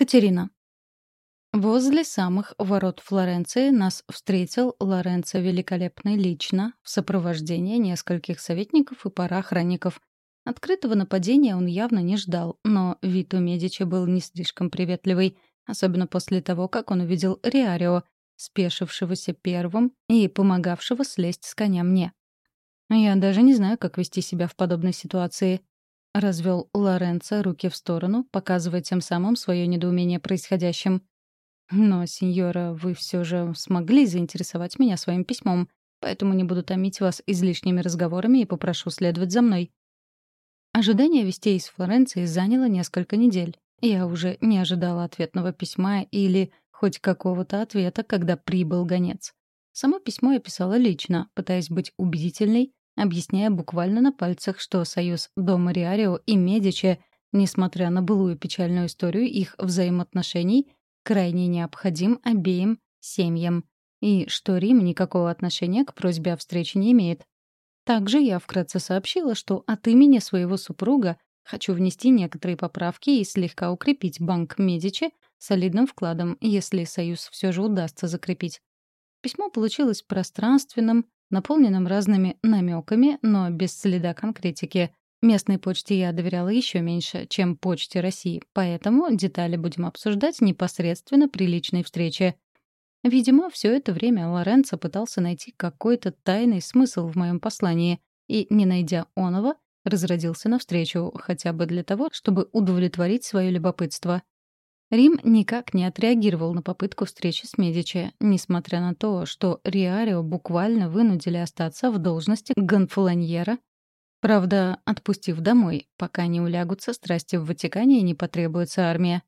Катерина. Возле самых ворот Флоренции нас встретил Лоренцо Великолепный лично, в сопровождении нескольких советников и пара охранников. Открытого нападения он явно не ждал, но вид у Медичи был не слишком приветливый, особенно после того, как он увидел Риарио, спешившегося первым и помогавшего слезть с коня мне. Я даже не знаю, как вести себя в подобной ситуации. Развел Лоренцо руки в сторону, показывая тем самым свое недоумение происходящим. Но, сеньора, вы все же смогли заинтересовать меня своим письмом, поэтому не буду томить вас излишними разговорами и попрошу следовать за мной. Ожидание вестей из Флоренции заняло несколько недель. Я уже не ожидала ответного письма или хоть какого-то ответа, когда прибыл гонец. Само письмо я писала лично, пытаясь быть убедительной, объясняя буквально на пальцах, что союз Дома Риарио и Медичи, несмотря на былую печальную историю их взаимоотношений, крайне необходим обеим семьям, и что Рим никакого отношения к просьбе о встрече не имеет. Также я вкратце сообщила, что от имени своего супруга хочу внести некоторые поправки и слегка укрепить банк Медичи солидным вкладом, если союз все же удастся закрепить. Письмо получилось пространственным, наполненным разными намеками, но без следа конкретики. Местной почте я доверяла еще меньше, чем почте России, поэтому детали будем обсуждать непосредственно при личной встрече. Видимо, все это время Лоренцо пытался найти какой-то тайный смысл в моем послании и, не найдя оного, разродился навстречу, хотя бы для того, чтобы удовлетворить свое любопытство. Рим никак не отреагировал на попытку встречи с Медичи, несмотря на то, что Риарио буквально вынудили остаться в должности гонфолоньера Правда, отпустив домой, пока не улягутся страсти в Ватикане и не потребуется армия.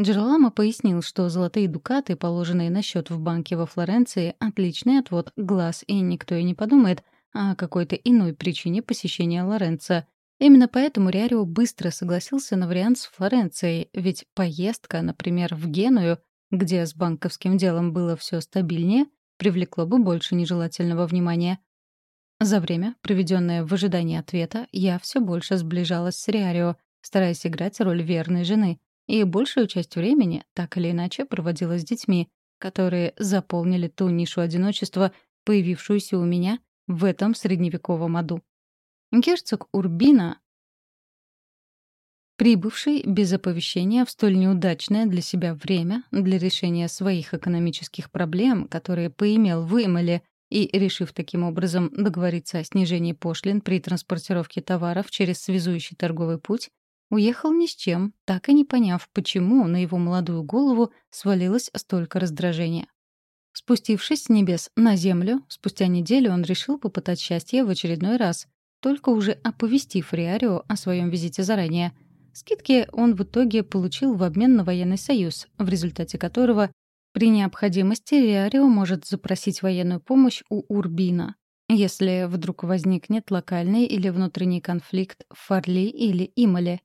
Джералама пояснил, что золотые дукаты, положенные на счет в банке во Флоренции, отличный отвод глаз, и никто и не подумает о какой-то иной причине посещения Лоренца. Именно поэтому Риарио быстро согласился на вариант с Флоренцией, ведь поездка, например, в Геную, где с банковским делом было все стабильнее, привлекло бы больше нежелательного внимания. За время, проведенное в ожидании ответа, я все больше сближалась с Риарио, стараясь играть роль верной жены, и большую часть времени, так или иначе, проводила с детьми, которые заполнили ту нишу одиночества, появившуюся у меня в этом средневековом аду. Герцог Урбина, прибывший без оповещения в столь неудачное для себя время для решения своих экономических проблем, которые поимел в Имеле и, решив таким образом договориться о снижении пошлин при транспортировке товаров через связующий торговый путь, уехал ни с чем, так и не поняв, почему на его молодую голову свалилось столько раздражения. Спустившись с небес на землю, спустя неделю он решил попытать счастье в очередной раз, только уже оповестив Риарио о своем визите заранее. Скидки он в итоге получил в обмен на военный союз, в результате которого при необходимости Риарио может запросить военную помощь у Урбина, если вдруг возникнет локальный или внутренний конфликт в Фарли или Имале.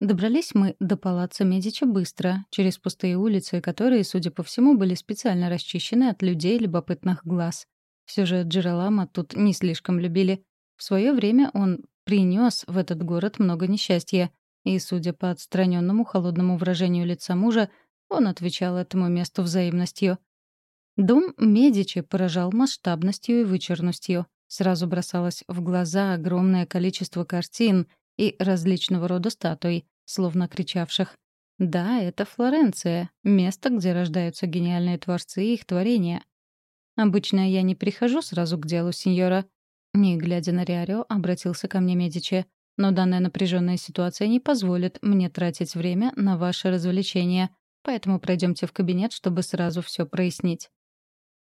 Добрались мы до палаца Медичи быстро, через пустые улицы, которые, судя по всему, были специально расчищены от людей любопытных глаз. Все же Джералама тут не слишком любили. В свое время он принес в этот город много несчастья, и, судя по отстраненному холодному выражению лица мужа, он отвечал этому месту взаимностью. Дом Медичи поражал масштабностью и вычурностью. Сразу бросалось в глаза огромное количество картин и различного рода статуй, словно кричавших «Да, это Флоренция, место, где рождаются гениальные творцы и их творения». «Обычно я не прихожу сразу к делу, сеньора». Не глядя на Риарио, обратился ко мне Медичи. «Но данная напряженная ситуация не позволит мне тратить время на ваши развлечения. Поэтому пройдемте в кабинет, чтобы сразу все прояснить.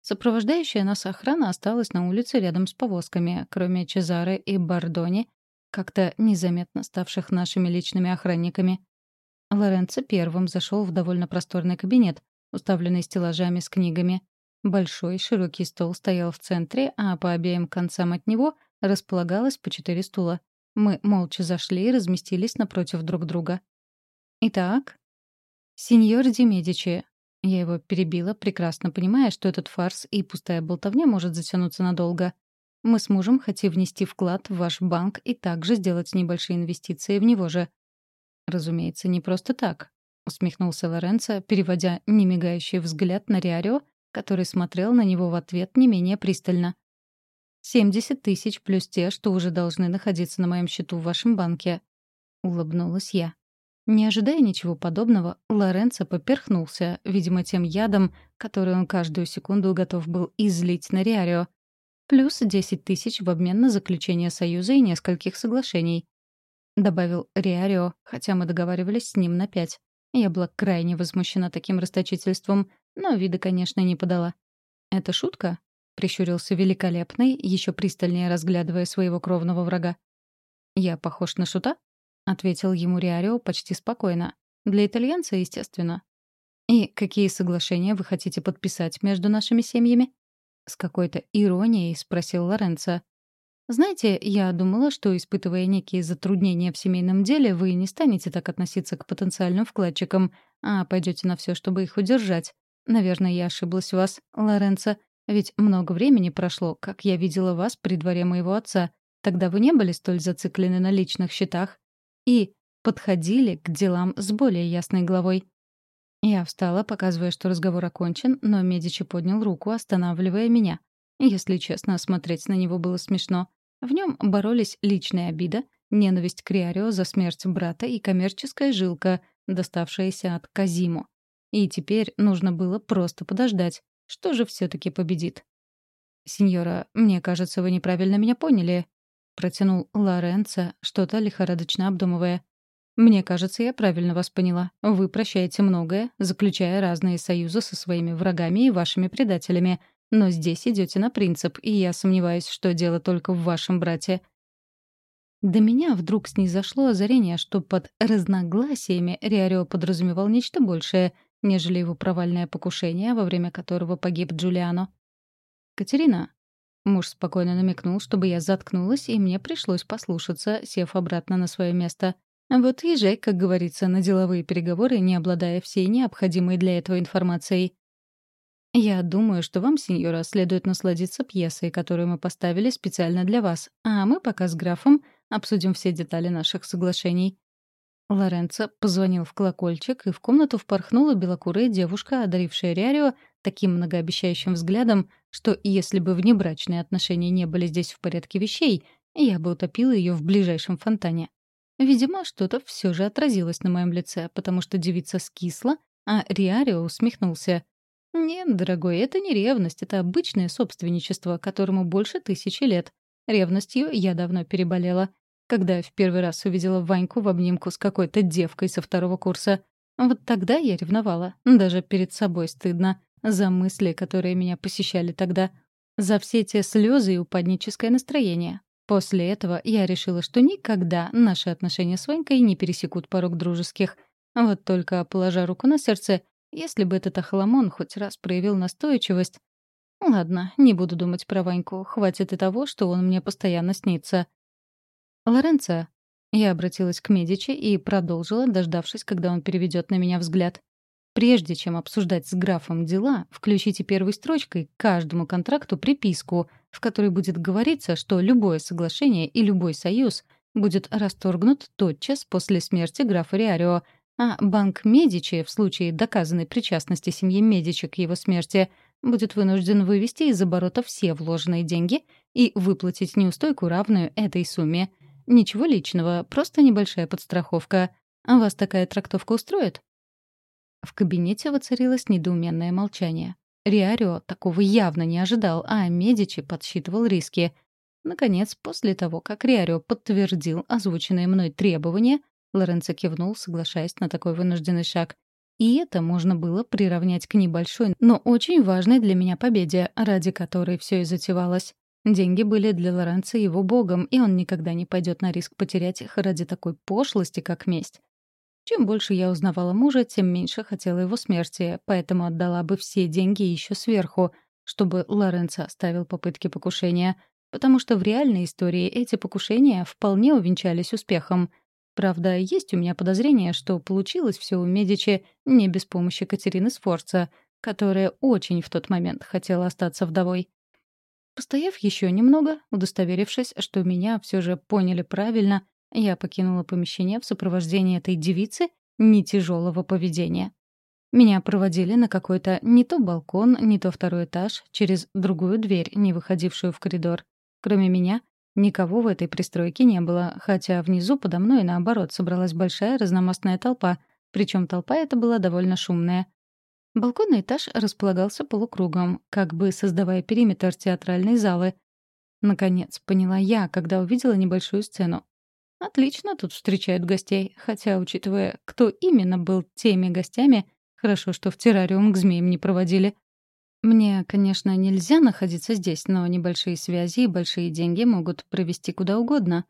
Сопровождающая нас охрана осталась на улице рядом с повозками, кроме Чезары и Бардони, как-то незаметно ставших нашими личными охранниками. Лоренцо первым зашел в довольно просторный кабинет, уставленный стеллажами с книгами. Большой широкий стол стоял в центре, а по обеим концам от него располагалось по четыре стула. Мы молча зашли и разместились напротив друг друга. «Итак», «Сеньор Ди Медичи». Я его перебила, прекрасно понимая, что этот фарс и пустая болтовня может затянуться надолго. Мы с мужем хотим внести вклад в ваш банк и также сделать небольшие инвестиции в него же. Разумеется, не просто так. — усмехнулся Лоренцо, переводя немигающий взгляд на Риарио, который смотрел на него в ответ не менее пристально. «Семьдесят тысяч плюс те, что уже должны находиться на моем счету в вашем банке», — улыбнулась я. Не ожидая ничего подобного, Лоренцо поперхнулся, видимо, тем ядом, который он каждую секунду готов был излить на Риарио. Плюс десять тысяч в обмен на заключение союза и нескольких соглашений. Добавил Риарио, хотя мы договаривались с ним на пять. Я была крайне возмущена таким расточительством, но вида, конечно, не подала. «Это шутка?» — прищурился великолепный, еще пристальнее разглядывая своего кровного врага. «Я похож на шута?» — ответил ему Риарио почти спокойно. «Для итальянца, естественно». «И какие соглашения вы хотите подписать между нашими семьями?» С какой-то иронией спросил Лоренцо. «Знаете, я думала, что, испытывая некие затруднения в семейном деле, вы не станете так относиться к потенциальным вкладчикам, а пойдете на все, чтобы их удержать. Наверное, я ошиблась в вас, Лоренцо, ведь много времени прошло, как я видела вас при дворе моего отца. Тогда вы не были столь зациклены на личных счетах и подходили к делам с более ясной головой. Я встала, показывая, что разговор окончен, но Медичи поднял руку, останавливая меня. Если честно, смотреть на него было смешно. В нем боролись личная обида, ненависть к Риарио за смерть брата и коммерческая жилка, доставшаяся от Казиму. И теперь нужно было просто подождать. Что же все таки победит? «Сеньора, мне кажется, вы неправильно меня поняли», — протянул Лоренцо, что-то лихорадочно обдумывая. «Мне кажется, я правильно вас поняла. Вы прощаете многое, заключая разные союзы со своими врагами и вашими предателями. Но здесь идете на принцип, и я сомневаюсь, что дело только в вашем брате». До меня вдруг снизошло озарение, что под разногласиями Риарио подразумевал нечто большее, нежели его провальное покушение, во время которого погиб Джулиано. «Катерина», Муж спокойно намекнул, чтобы я заткнулась, и мне пришлось послушаться, сев обратно на свое место. Вот езжай, как говорится, на деловые переговоры, не обладая всей необходимой для этого информацией. Я думаю, что вам, сеньора, следует насладиться пьесой, которую мы поставили специально для вас, а мы пока с графом обсудим все детали наших соглашений. Лоренцо позвонил в колокольчик, и в комнату впорхнула белокурая девушка, одарившая Риарио таким многообещающим взглядом, что если бы внебрачные отношения не были здесь в порядке вещей, я бы утопила ее в ближайшем фонтане. Видимо, что-то все же отразилось на моем лице, потому что девица скисла, а Риарио усмехнулся. «Нет, дорогой, это не ревность, это обычное собственничество, которому больше тысячи лет. Ревностью я давно переболела. Когда в первый раз увидела Ваньку в обнимку с какой-то девкой со второго курса. Вот тогда я ревновала. Даже перед собой стыдно. За мысли, которые меня посещали тогда. За все те слезы и упадническое настроение. После этого я решила, что никогда наши отношения с Ванькой не пересекут порог дружеских. Вот только, положа руку на сердце, если бы этот охламон хоть раз проявил настойчивость... Ладно, не буду думать про Ваньку, хватит и того, что он мне постоянно снится. «Лоренцо», — я обратилась к Медичи и продолжила, дождавшись, когда он переведет на меня взгляд. Прежде чем обсуждать с графом дела, включите первой строчкой к каждому контракту приписку, в которой будет говориться, что любое соглашение и любой союз будет расторгнут тотчас после смерти графа Риарио, а банк Медичи в случае доказанной причастности семьи Медичи к его смерти будет вынужден вывести из оборота все вложенные деньги и выплатить неустойку, равную этой сумме. Ничего личного, просто небольшая подстраховка. А вас такая трактовка устроит? В кабинете воцарилось недоуменное молчание. Риарио такого явно не ожидал, а Медичи подсчитывал риски. Наконец, после того, как Риарио подтвердил озвученные мной требования, Лоренцо кивнул, соглашаясь на такой вынужденный шаг. И это можно было приравнять к небольшой, но очень важной для меня победе, ради которой все и затевалось. Деньги были для Лоренцо его богом, и он никогда не пойдет на риск потерять их ради такой пошлости, как месть. Чем больше я узнавала мужа, тем меньше хотела его смерти, поэтому отдала бы все деньги еще сверху, чтобы Лоренцо оставил попытки покушения, потому что в реальной истории эти покушения вполне увенчались успехом. Правда, есть у меня подозрение, что получилось все у Медичи не без помощи Катерины Сфорца, которая очень в тот момент хотела остаться вдовой. Постояв еще немного, удостоверившись, что меня все же поняли правильно, я покинула помещение в сопровождении этой девицы ни тяжелого поведения. Меня проводили на какой-то не то балкон, не то второй этаж, через другую дверь, не выходившую в коридор. Кроме меня, никого в этой пристройке не было, хотя внизу подо мной, наоборот, собралась большая разномастная толпа, причем толпа эта была довольно шумная. Балконный этаж располагался полукругом, как бы создавая периметр театральной залы. Наконец, поняла я, когда увидела небольшую сцену. Отлично тут встречают гостей, хотя, учитывая, кто именно был теми гостями, хорошо, что в террариум к змеям не проводили. Мне, конечно, нельзя находиться здесь, но небольшие связи и большие деньги могут провести куда угодно.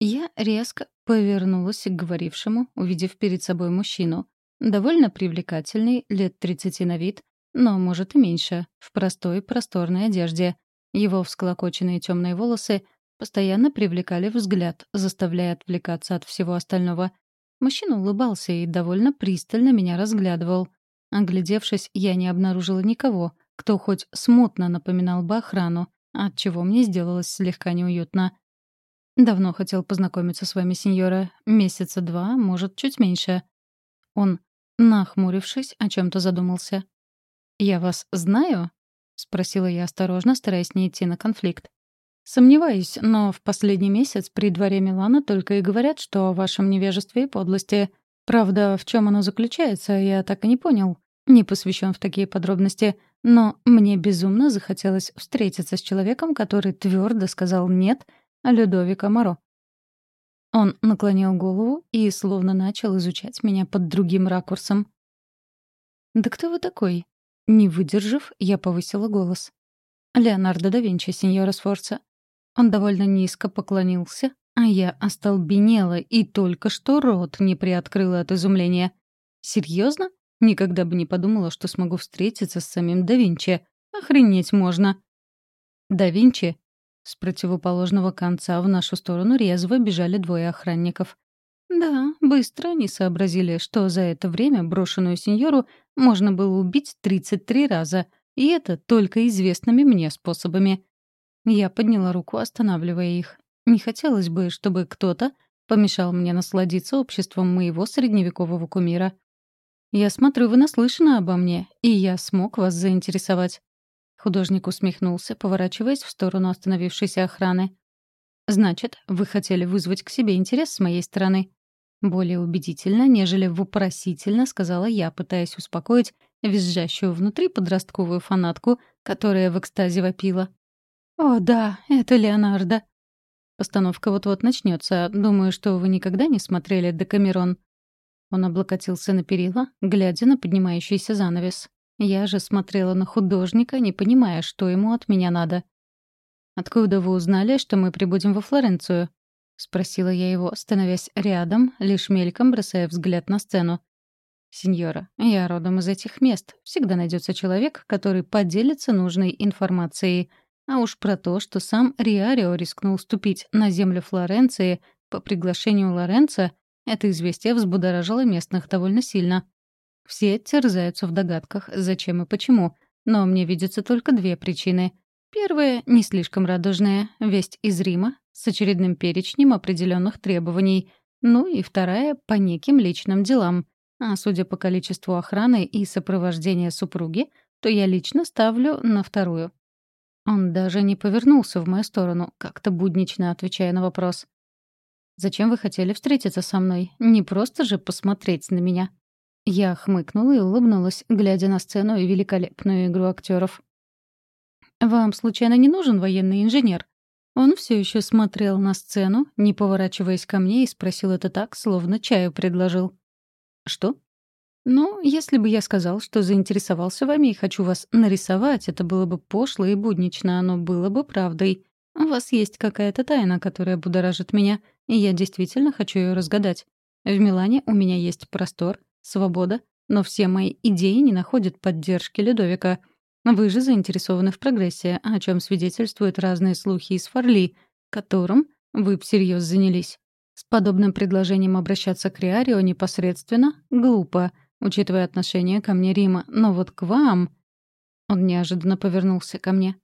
Я резко повернулась к говорившему, увидев перед собой мужчину. Довольно привлекательный, лет 30 на вид, но, может, и меньше, в простой просторной одежде. Его всклокоченные темные волосы постоянно привлекали взгляд, заставляя отвлекаться от всего остального. Мужчина улыбался и довольно пристально меня разглядывал. Оглядевшись, я не обнаружила никого, кто хоть смутно напоминал бы охрану, отчего мне сделалось слегка неуютно. «Давно хотел познакомиться с вами, сеньора. Месяца два, может, чуть меньше». Он, нахмурившись, о чем то задумался. «Я вас знаю?» — спросила я осторожно, стараясь не идти на конфликт. Сомневаюсь, но в последний месяц при дворе Милана только и говорят, что о вашем невежестве и подлости. Правда, в чем оно заключается, я так и не понял. Не посвящен в такие подробности. Но мне безумно захотелось встретиться с человеком, который твердо сказал «нет», Людовика Моро. Он наклонил голову и словно начал изучать меня под другим ракурсом. «Да кто вы такой?» Не выдержав, я повысила голос. «Леонардо да Винчи, сеньора Сфорца. Он довольно низко поклонился, а я остолбенела и только что рот не приоткрыла от изумления. Серьезно? Никогда бы не подумала, что смогу встретиться с самим да Винчи. Охренеть можно. Да Винчи? С противоположного конца в нашу сторону резво бежали двое охранников. Да, быстро они сообразили, что за это время брошенную сеньору можно было убить 33 раза, и это только известными мне способами. Я подняла руку, останавливая их. Не хотелось бы, чтобы кто-то помешал мне насладиться обществом моего средневекового кумира. «Я смотрю, вы наслышаны обо мне, и я смог вас заинтересовать». Художник усмехнулся, поворачиваясь в сторону остановившейся охраны. «Значит, вы хотели вызвать к себе интерес с моей стороны?» Более убедительно, нежели вопросительно, сказала я, пытаясь успокоить визжащую внутри подростковую фанатку, которая в экстазе вопила. «О, да, это Леонардо». Постановка вот-вот начнется. Думаю, что вы никогда не смотрели «Декамерон». Он облокотился на перила, глядя на поднимающийся занавес. Я же смотрела на художника, не понимая, что ему от меня надо. «Откуда вы узнали, что мы прибудем во Флоренцию?» — спросила я его, становясь рядом, лишь мельком бросая взгляд на сцену. «Сеньора, я родом из этих мест. Всегда найдется человек, который поделится нужной информацией. А уж про то, что сам Риарио рискнул ступить на землю Флоренции по приглашению Лоренца, это известие взбудоражило местных довольно сильно. Все терзаются в догадках, зачем и почему, но мне видятся только две причины. Первая — не слишком радужная, весть из Рима с очередным перечнем определенных требований, ну и вторая — по неким личным делам. А судя по количеству охраны и сопровождения супруги, то я лично ставлю на вторую. Он даже не повернулся в мою сторону, как-то буднично отвечая на вопрос. «Зачем вы хотели встретиться со мной? Не просто же посмотреть на меня?» Я хмыкнула и улыбнулась, глядя на сцену и великолепную игру актеров. «Вам, случайно, не нужен военный инженер?» Он все еще смотрел на сцену, не поворачиваясь ко мне, и спросил это так, словно чаю предложил. «Что?» «Ну, если бы я сказал, что заинтересовался вами и хочу вас нарисовать, это было бы пошло и буднично, оно было бы правдой. У вас есть какая-то тайна, которая будоражит меня, и я действительно хочу ее разгадать. В Милане у меня есть простор, свобода, но все мои идеи не находят поддержки Людовика. Вы же заинтересованы в прогрессе, о чем свидетельствуют разные слухи из Фарли, которым вы всерьез занялись. С подобным предложением обращаться к Риарио непосредственно — глупо — учитывая отношение ко мне Рима. Но вот к вам...» Он неожиданно повернулся ко мне.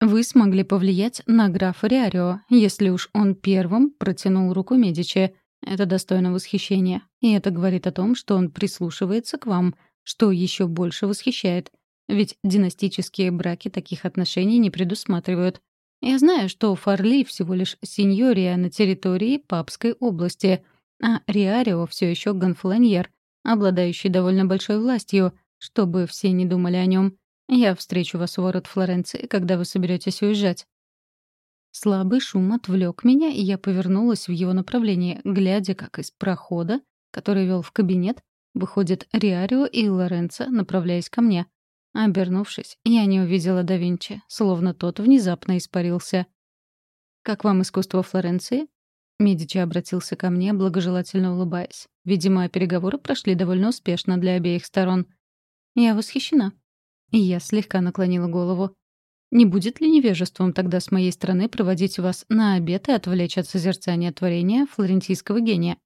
«Вы смогли повлиять на графа Риарио, если уж он первым протянул руку Медичи. Это достойно восхищения. И это говорит о том, что он прислушивается к вам, что еще больше восхищает. Ведь династические браки таких отношений не предусматривают. Я знаю, что Фарли всего лишь сеньория на территории Папской области, а Риарио все еще гонфланьер, обладающий довольно большой властью, чтобы все не думали о нем. Я встречу вас у ворот Флоренции, когда вы соберетесь уезжать. Слабый шум отвлек меня, и я повернулась в его направлении, глядя, как из прохода, который вел в кабинет, выходят Риарио и Лоренцо, направляясь ко мне. Обернувшись, я не увидела да Винчи, словно тот внезапно испарился. «Как вам искусство Флоренции?» Медичи обратился ко мне, благожелательно улыбаясь. Видимо, переговоры прошли довольно успешно для обеих сторон. Я восхищена. И я слегка наклонила голову. Не будет ли невежеством тогда с моей стороны проводить вас на обед и отвлечь от созерцания творения флорентийского гения?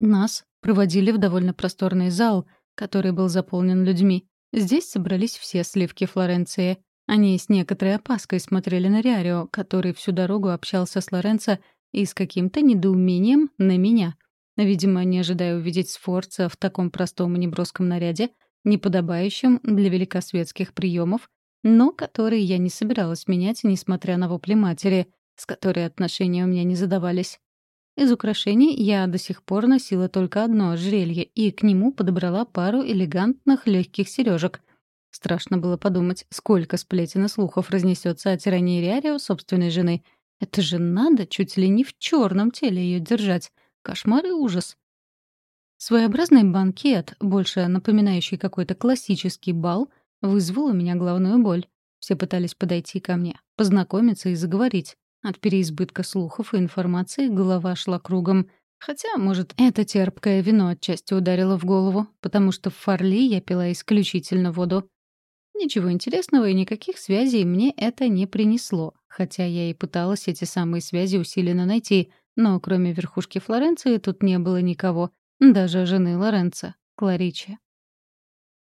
Нас проводили в довольно просторный зал, который был заполнен людьми. Здесь собрались все сливки Флоренции. Они с некоторой опаской смотрели на Риарио, который всю дорогу общался с Лоренцо и с каким-то недоумением на меня. Видимо, не ожидая увидеть Сфорца в таком простом и неброском наряде, неподобающем для великосветских приемов, но который я не собиралась менять, несмотря на вопли матери, с которой отношения у меня не задавались. Из украшений я до сих пор носила только одно ожерелье и к нему подобрала пару элегантных легких сережек. Страшно было подумать, сколько сплетен и слухов разнесется о тирании Риарио собственной жены. Это же надо чуть ли не в черном теле ее держать. Кошмар и ужас. Своеобразный банкет, больше напоминающий какой-то классический бал, вызвал у меня головную боль. Все пытались подойти ко мне, познакомиться и заговорить. От переизбытка слухов и информации голова шла кругом. Хотя, может, это терпкое вино отчасти ударило в голову, потому что в Фарли я пила исключительно воду. Ничего интересного и никаких связей мне это не принесло, хотя я и пыталась эти самые связи усиленно найти, но кроме верхушки Флоренции тут не было никого, даже жены Лоренцо, Кларичи.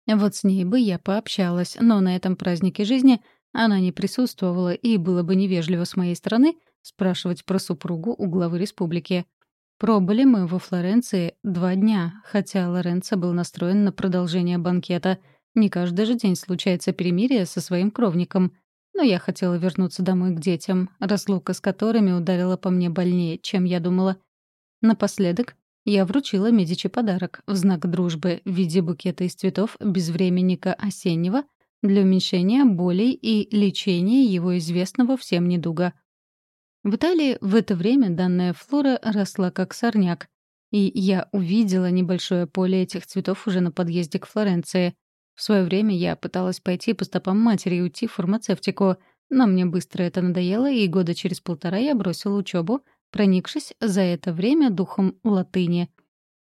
Вот с ней бы я пообщалась, но на этом празднике жизни она не присутствовала, и было бы невежливо с моей стороны спрашивать про супругу у главы республики. Пробыли мы во Флоренции два дня, хотя Лоренцо был настроен на продолжение банкета. Не каждый же день случается перемирие со своим кровником. Но я хотела вернуться домой к детям, разлука с которыми ударила по мне больнее, чем я думала. Напоследок я вручила Медичи подарок в знак дружбы в виде букета из цветов безвременника осеннего — для уменьшения болей и лечения его известного всем недуга. В Италии в это время данная флора росла как сорняк, и я увидела небольшое поле этих цветов уже на подъезде к Флоренции. В свое время я пыталась пойти по стопам матери и уйти в фармацевтику, но мне быстро это надоело, и года через полтора я бросила учебу, проникшись за это время духом латыни.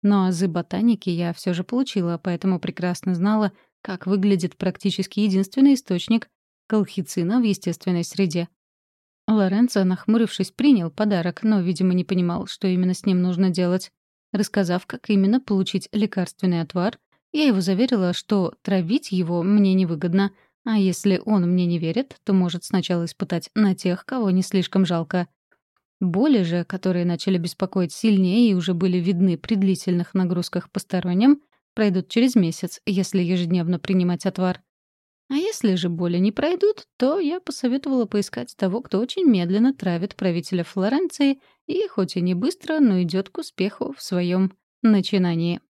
Но азы ботаники я все же получила, поэтому прекрасно знала, как выглядит практически единственный источник колхицина в естественной среде. Лоренцо, нахмурившись, принял подарок, но, видимо, не понимал, что именно с ним нужно делать. Рассказав, как именно получить лекарственный отвар, я его заверила, что травить его мне невыгодно, а если он мне не верит, то может сначала испытать на тех, кого не слишком жалко. Боли же, которые начали беспокоить сильнее и уже были видны при длительных нагрузках посторонним, пройдут через месяц, если ежедневно принимать отвар. А если же боли не пройдут, то я посоветовала поискать того, кто очень медленно травит правителя Флоренции и, хоть и не быстро, но идет к успеху в своем начинании.